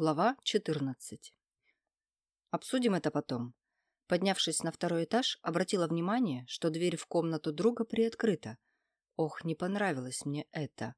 Глава 14. Обсудим это потом. Поднявшись на второй этаж, обратила внимание, что дверь в комнату друга приоткрыта. Ох, не понравилось мне это.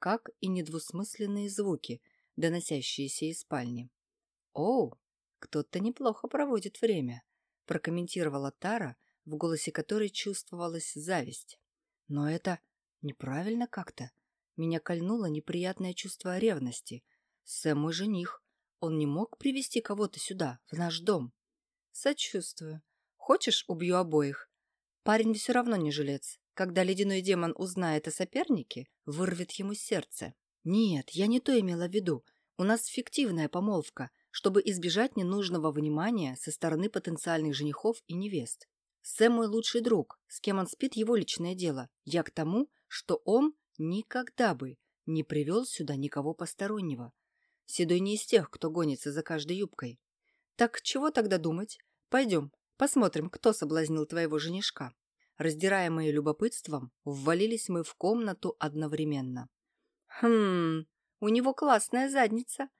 Как и недвусмысленные звуки, доносящиеся из спальни. «Оу, кто-то неплохо проводит время», – прокомментировала Тара, в голосе которой чувствовалась зависть. «Но это неправильно как-то. Меня кольнуло неприятное чувство ревности – Сэм мой жених. Он не мог привести кого-то сюда, в наш дом. Сочувствую. Хочешь, убью обоих? Парень все равно не жилец. Когда ледяной демон узнает о сопернике, вырвет ему сердце. Нет, я не то имела в виду. У нас фиктивная помолвка, чтобы избежать ненужного внимания со стороны потенциальных женихов и невест. Сэм мой лучший друг, с кем он спит его личное дело. Я к тому, что он никогда бы не привел сюда никого постороннего. Седой не из тех, кто гонится за каждой юбкой. Так чего тогда думать? Пойдем, посмотрим, кто соблазнил твоего женишка. Раздираемые любопытством, ввалились мы в комнату одновременно. Хм, у него классная задница.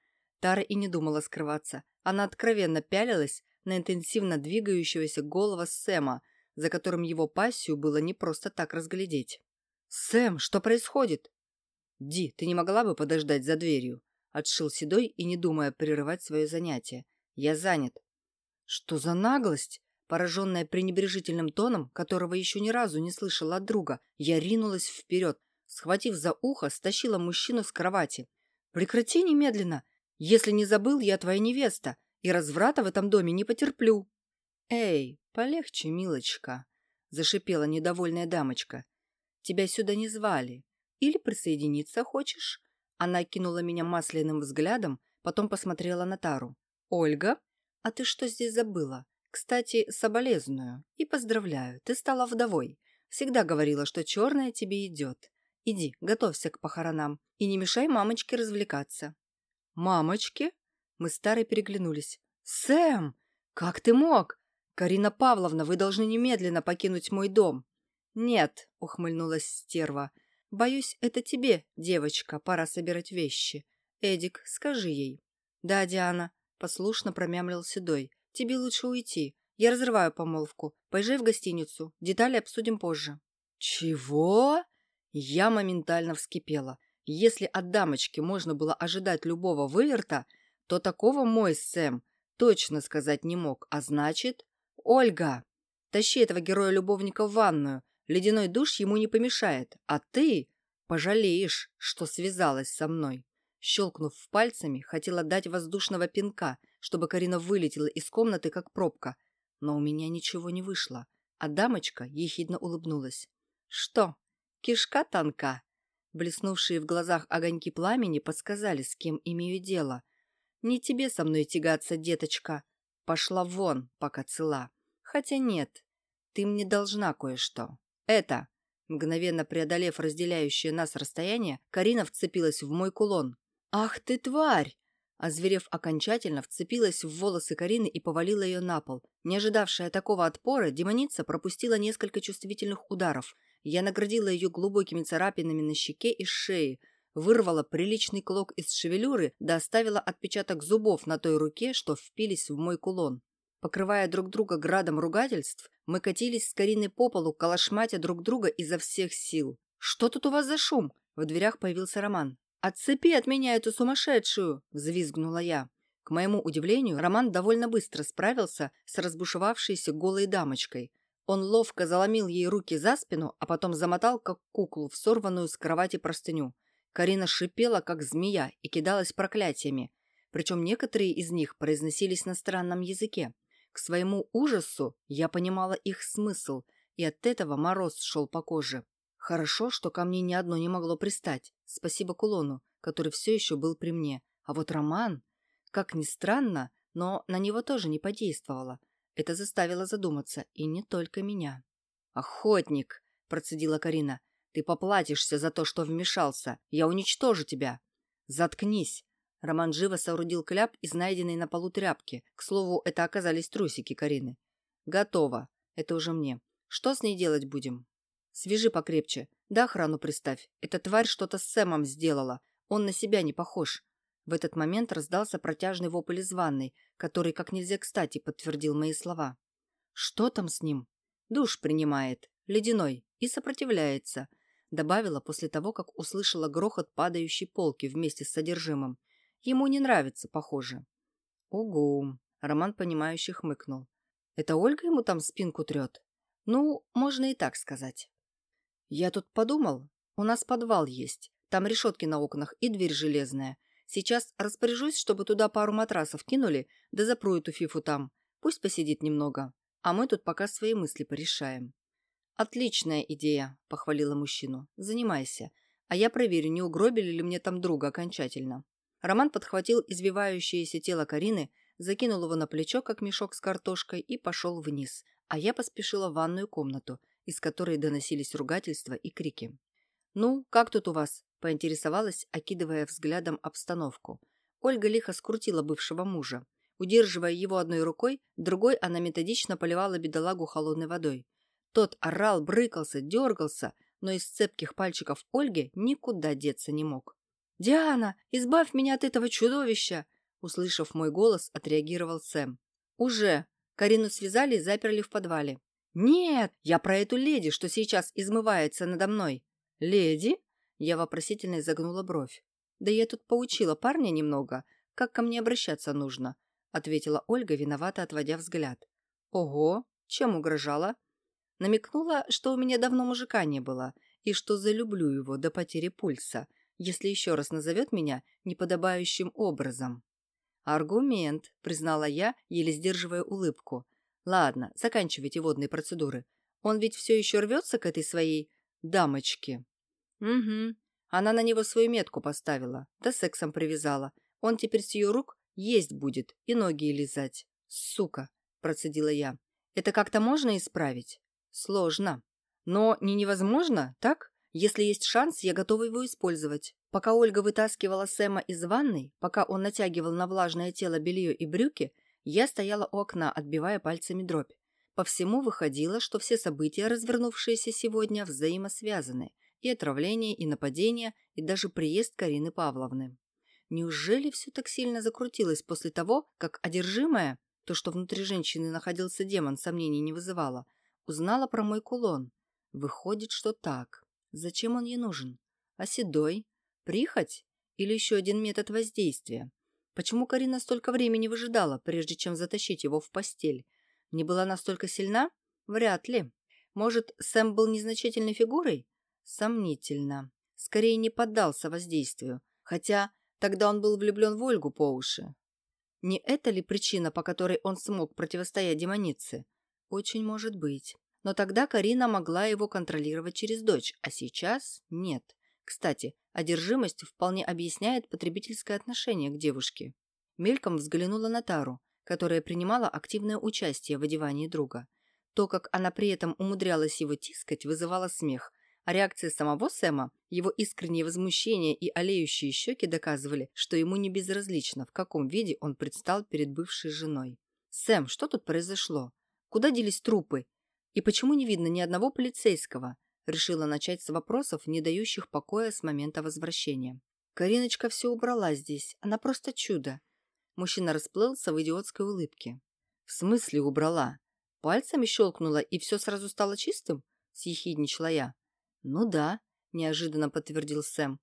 Тара и не думала скрываться. Она откровенно пялилась на интенсивно двигающегося голова Сэма, за которым его пассию было не просто так разглядеть. «Сэм, что происходит?» «Ди, ты не могла бы подождать за дверью?» Отшил Седой и не думая прерывать свое занятие. «Я занят». «Что за наглость?» Пораженная пренебрежительным тоном, которого еще ни разу не слышала от друга, я ринулась вперед, схватив за ухо, стащила мужчину с кровати. «Прекрати немедленно! Если не забыл, я твоя невеста, и разврата в этом доме не потерплю!» «Эй, полегче, милочка!» — зашипела недовольная дамочка. «Тебя сюда не звали. Или присоединиться хочешь? Она кинула меня масляным взглядом, потом посмотрела на Тару. «Ольга, а ты что здесь забыла? Кстати, соболезную. И поздравляю, ты стала вдовой. Всегда говорила, что черное тебе идет. Иди, готовься к похоронам и не мешай мамочке развлекаться». «Мамочке?» Мы с Тарой переглянулись. «Сэм, как ты мог? Карина Павловна, вы должны немедленно покинуть мой дом». «Нет», — ухмыльнулась стерва, «Боюсь, это тебе, девочка, пора собирать вещи. Эдик, скажи ей». «Да, Диана», — послушно промямлил Седой. «Тебе лучше уйти. Я разрываю помолвку. Поезжай в гостиницу. Детали обсудим позже». «Чего?» Я моментально вскипела. Если от дамочки можно было ожидать любого выверта, то такого мой Сэм точно сказать не мог. А значит... «Ольга, тащи этого героя-любовника в ванную. Ледяной душ ему не помешает, а ты пожалеешь, что связалась со мной. Щелкнув пальцами, хотела дать воздушного пинка, чтобы Карина вылетела из комнаты, как пробка. Но у меня ничего не вышло, а дамочка ехидно улыбнулась. «Что, кишка тонка?» Блеснувшие в глазах огоньки пламени подсказали, с кем имею дело. «Не тебе со мной тягаться, деточка. Пошла вон, пока цела. Хотя нет, ты мне должна кое-что». «Это!» Мгновенно преодолев разделяющее нас расстояние, Карина вцепилась в мой кулон. «Ах ты, тварь!» Озверев окончательно, вцепилась в волосы Карины и повалила ее на пол. Не ожидавшая такого отпора, демоница пропустила несколько чувствительных ударов. Я наградила ее глубокими царапинами на щеке и шее, вырвала приличный клок из шевелюры да оставила отпечаток зубов на той руке, что впились в мой кулон. Покрывая друг друга градом ругательств, мы катились с Кариной по полу, калашматя друг друга изо всех сил. «Что тут у вас за шум?» В дверях появился Роман. «Отцепи от меня эту сумасшедшую!» – взвизгнула я. К моему удивлению, Роман довольно быстро справился с разбушевавшейся голой дамочкой. Он ловко заломил ей руки за спину, а потом замотал, как куклу, в сорванную с кровати простыню. Карина шипела, как змея, и кидалась проклятиями. Причем некоторые из них произносились на странном языке. К своему ужасу я понимала их смысл, и от этого мороз шел по коже. Хорошо, что ко мне ни одно не могло пристать. Спасибо кулону, который все еще был при мне. А вот Роман, как ни странно, но на него тоже не подействовало. Это заставило задуматься, и не только меня. «Охотник!» – процедила Карина. «Ты поплатишься за то, что вмешался. Я уничтожу тебя!» «Заткнись!» Роман живо соорудил кляп из найденной на полу тряпки. К слову, это оказались трусики Карины. «Готово. Это уже мне. Что с ней делать будем?» «Свяжи покрепче. Да охрану приставь. Эта тварь что-то с Сэмом сделала. Он на себя не похож. В этот момент раздался протяжный вопль из ванной, который как нельзя кстати подтвердил мои слова. «Что там с ним?» «Душ принимает, ледяной, и сопротивляется», добавила после того, как услышала грохот падающей полки вместе с содержимым. Ему не нравится, похоже. «Угу», — Роман, понимающе хмыкнул. «Это Ольга ему там спинку трет?» «Ну, можно и так сказать». «Я тут подумал, у нас подвал есть, там решетки на окнах и дверь железная. Сейчас распоряжусь, чтобы туда пару матрасов кинули, да запру эту фифу там. Пусть посидит немного, а мы тут пока свои мысли порешаем». «Отличная идея», — похвалила мужчину. «Занимайся. А я проверю, не угробили ли мне там друга окончательно». Роман подхватил извивающееся тело Карины, закинул его на плечо, как мешок с картошкой, и пошел вниз, а я поспешила в ванную комнату, из которой доносились ругательства и крики. «Ну, как тут у вас?» – поинтересовалась, окидывая взглядом обстановку. Ольга лихо скрутила бывшего мужа. Удерживая его одной рукой, другой она методично поливала бедолагу холодной водой. Тот орал, брыкался, дергался, но из цепких пальчиков Ольги никуда деться не мог. «Диана, избавь меня от этого чудовища!» Услышав мой голос, отреагировал Сэм. «Уже!» Карину связали и заперли в подвале. «Нет, я про эту леди, что сейчас измывается надо мной». «Леди?» Я вопросительно изогнула бровь. «Да я тут поучила парня немного, как ко мне обращаться нужно», ответила Ольга, виновато отводя взгляд. «Ого, чем угрожала?» Намекнула, что у меня давно мужика не было, и что залюблю его до потери пульса – если еще раз назовет меня неподобающим образом. «Аргумент», — признала я, еле сдерживая улыбку. «Ладно, заканчивайте водные процедуры. Он ведь все еще рвется к этой своей дамочке». «Угу. Она на него свою метку поставила, да сексом привязала. Он теперь с ее рук есть будет и ноги лизать. Сука!» – процедила я. «Это как-то можно исправить?» «Сложно. Но не невозможно, так?» Если есть шанс, я готова его использовать. Пока Ольга вытаскивала Сэма из ванной, пока он натягивал на влажное тело белье и брюки, я стояла у окна, отбивая пальцами дробь. По всему выходило, что все события, развернувшиеся сегодня, взаимосвязаны. И отравление, и нападение, и даже приезд Карины Павловны. Неужели все так сильно закрутилось после того, как одержимая, то, что внутри женщины находился демон, сомнений не вызывало, узнала про мой кулон? Выходит, что так. Зачем он ей нужен? А седой? Прихоть? Или еще один метод воздействия? Почему Карина столько времени выжидала, прежде чем затащить его в постель? Не была настолько сильна? Вряд ли. Может, Сэм был незначительной фигурой? Сомнительно. Скорее не поддался воздействию. Хотя тогда он был влюблен в Ольгу по уши. Не это ли причина, по которой он смог противостоять демонице? Очень может быть. Но тогда Карина могла его контролировать через дочь, а сейчас нет. Кстати, одержимость вполне объясняет потребительское отношение к девушке. Мельком взглянула на Тару, которая принимала активное участие в одевании друга. То, как она при этом умудрялась его тискать, вызывало смех, а реакция самого Сэма, его искреннее возмущение и олеющие щеки доказывали, что ему не безразлично, в каком виде он предстал перед бывшей женой. «Сэм, что тут произошло? Куда делись трупы? И почему не видно ни одного полицейского? Решила начать с вопросов, не дающих покоя с момента возвращения. Кариночка все убрала здесь. Она просто чудо. Мужчина расплылся в идиотской улыбке. В смысле убрала? Пальцами щелкнула, и все сразу стало чистым? Съехидничала я. Ну да, неожиданно подтвердил Сэм.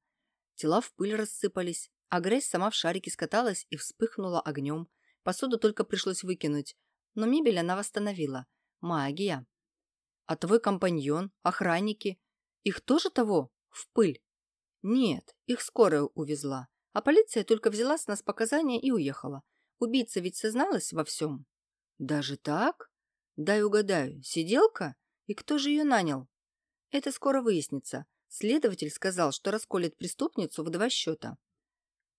Тела в пыль рассыпались, а грязь сама в шарике скаталась и вспыхнула огнем. Посуду только пришлось выкинуть, но мебель она восстановила. Магия. А твой компаньон, охранники, их тоже того? В пыль? Нет, их скорая увезла. А полиция только взяла с нас показания и уехала. Убийца ведь созналась во всем. Даже так? Дай угадаю, сиделка? И кто же ее нанял? Это скоро выяснится. Следователь сказал, что расколет преступницу в два счета.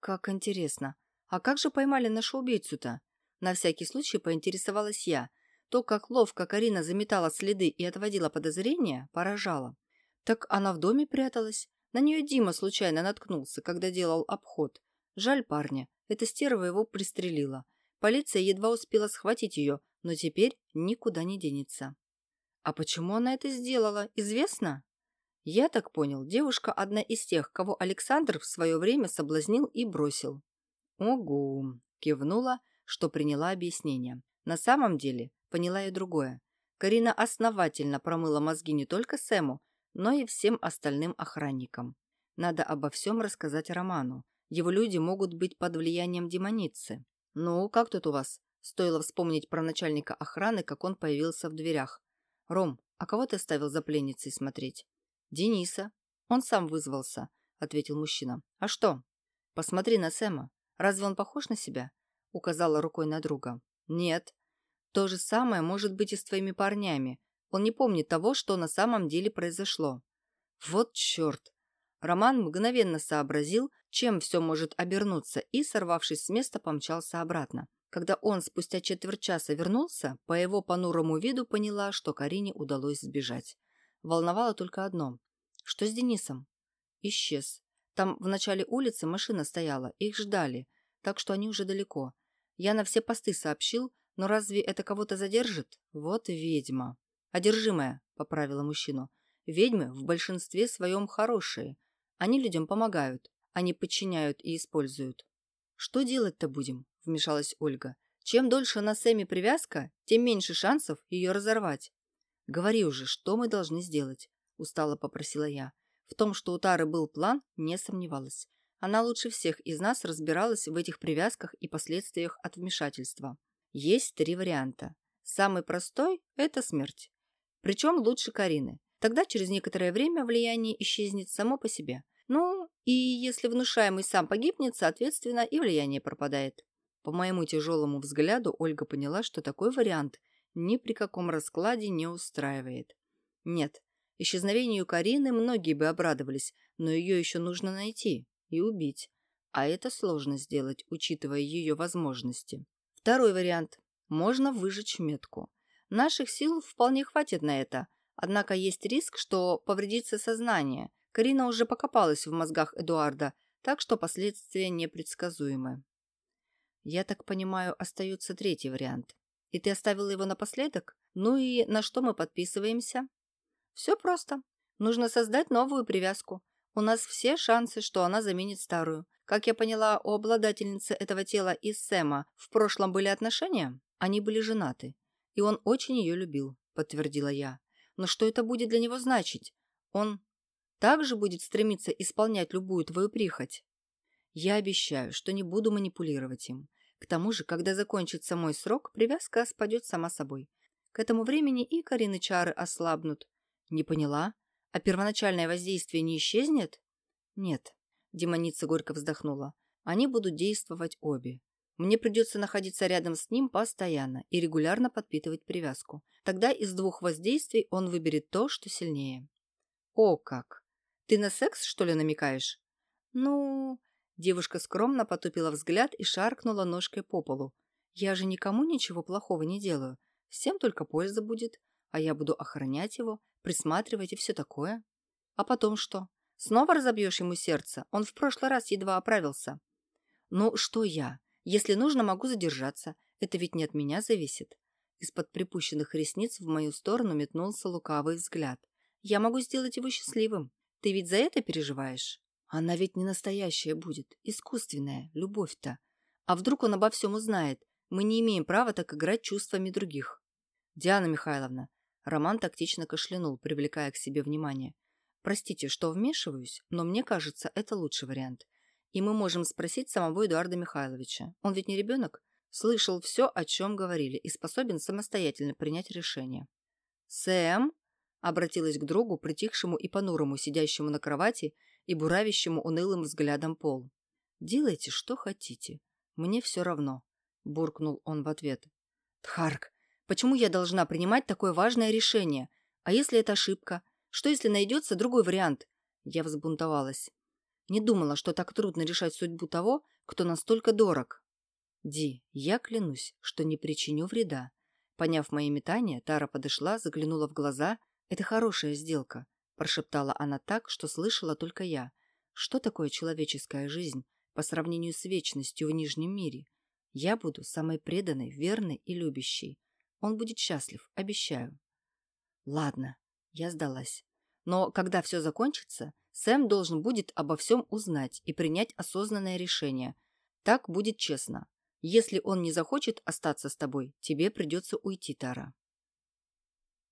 Как интересно. А как же поймали нашу убийцу-то? На всякий случай поинтересовалась я, то, как ловко Карина заметала следы и отводила подозрения, поражало. Так она в доме пряталась. На нее Дима случайно наткнулся, когда делал обход. Жаль парня, эта стерва его пристрелила. Полиция едва успела схватить ее, но теперь никуда не денется. А почему она это сделала, известно? Я так понял, девушка одна из тех, кого Александр в свое время соблазнил и бросил. «Угу», – кивнула, что приняла объяснение. На самом деле поняла и другое. Карина основательно промыла мозги не только Сэму, но и всем остальным охранникам. Надо обо всем рассказать Роману. Его люди могут быть под влиянием демоницы. Ну, как тут у вас? Стоило вспомнить про начальника охраны, как он появился в дверях. «Ром, а кого ты оставил за пленницей смотреть?» «Дениса. Он сам вызвался», — ответил мужчина. «А что?» «Посмотри на Сэма. Разве он похож на себя?» — указала рукой на друга. «Нет. То же самое может быть и с твоими парнями. Он не помнит того, что на самом деле произошло». «Вот черт!» Роман мгновенно сообразил, чем все может обернуться, и, сорвавшись с места, помчался обратно. Когда он спустя четверть часа вернулся, по его понурому виду поняла, что Карине удалось сбежать. Волновало только одно. Что с Денисом? Исчез. Там в начале улицы машина стояла, их ждали, так что они уже далеко. Я на все посты сообщил, но разве это кого-то задержит? Вот ведьма. Одержимая, поправила мужчину. Ведьмы в большинстве своем хорошие. Они людям помогают, они подчиняют и используют. Что делать-то будем? вмешалась Ольга. Чем дольше на Сэме привязка, тем меньше шансов ее разорвать. Говори уже, что мы должны сделать, устало попросила я. В том, что у Тары был план, не сомневалась. Она лучше всех из нас разбиралась в этих привязках и последствиях от вмешательства. Есть три варианта. Самый простой – это смерть. Причем лучше Карины. Тогда через некоторое время влияние исчезнет само по себе. Ну, и если внушаемый сам погибнет, соответственно, и влияние пропадает. По моему тяжелому взгляду Ольга поняла, что такой вариант ни при каком раскладе не устраивает. Нет, исчезновению Карины многие бы обрадовались, но ее еще нужно найти и убить. А это сложно сделать, учитывая ее возможности. Второй вариант. Можно выжечь метку. Наших сил вполне хватит на это, однако есть риск, что повредится сознание. Карина уже покопалась в мозгах Эдуарда, так что последствия непредсказуемы. Я так понимаю, остается третий вариант. И ты оставила его напоследок? Ну и на что мы подписываемся? Все просто. Нужно создать новую привязку. У нас все шансы, что она заменит старую. Как я поняла, у обладательницы этого тела и Сэма в прошлом были отношения? Они были женаты. И он очень ее любил, подтвердила я. Но что это будет для него значить? Он также будет стремиться исполнять любую твою прихоть. Я обещаю, что не буду манипулировать им. К тому же, когда закончится мой срок, привязка спадет сама собой. К этому времени и Карины чары ослабнут. Не поняла? А первоначальное воздействие не исчезнет? Нет. Демоница горько вздохнула. Они будут действовать обе. Мне придется находиться рядом с ним постоянно и регулярно подпитывать привязку. Тогда из двух воздействий он выберет то, что сильнее. О как! Ты на секс, что ли, намекаешь? Ну, Девушка скромно потупила взгляд и шаркнула ножкой по полу. «Я же никому ничего плохого не делаю. Всем только польза будет. А я буду охранять его, присматривать и все такое. А потом что? Снова разобьешь ему сердце? Он в прошлый раз едва оправился». «Ну, что я? Если нужно, могу задержаться. Это ведь не от меня зависит». Из-под припущенных ресниц в мою сторону метнулся лукавый взгляд. «Я могу сделать его счастливым. Ты ведь за это переживаешь?» Она ведь не настоящая будет, искусственная, любовь-то. А вдруг он обо всем узнает? Мы не имеем права так играть чувствами других. Диана Михайловна. Роман тактично кашлянул, привлекая к себе внимание. Простите, что вмешиваюсь, но мне кажется, это лучший вариант. И мы можем спросить самого Эдуарда Михайловича. Он ведь не ребенок? Слышал все, о чем говорили, и способен самостоятельно принять решение. «Сэм?» — обратилась к другу, притихшему и понурому, сидящему на кровати и буравящему унылым взглядом пол. «Делайте, что хотите. Мне все равно», — буркнул он в ответ. «Тхарк, почему я должна принимать такое важное решение? А если это ошибка? Что, если найдется другой вариант?» Я взбунтовалась. Не думала, что так трудно решать судьбу того, кто настолько дорог. «Ди, я клянусь, что не причиню вреда». Поняв мои метания, Тара подошла, заглянула в глаза. «Это хорошая сделка прошептала она так, что слышала только я. Что такое человеческая жизнь по сравнению с вечностью в Нижнем мире? Я буду самой преданной, верной и любящей. Он будет счастлив, обещаю. Ладно, я сдалась. Но когда все закончится, Сэм должен будет обо всем узнать и принять осознанное решение. Так будет честно. Если он не захочет остаться с тобой, тебе придется уйти, Тара.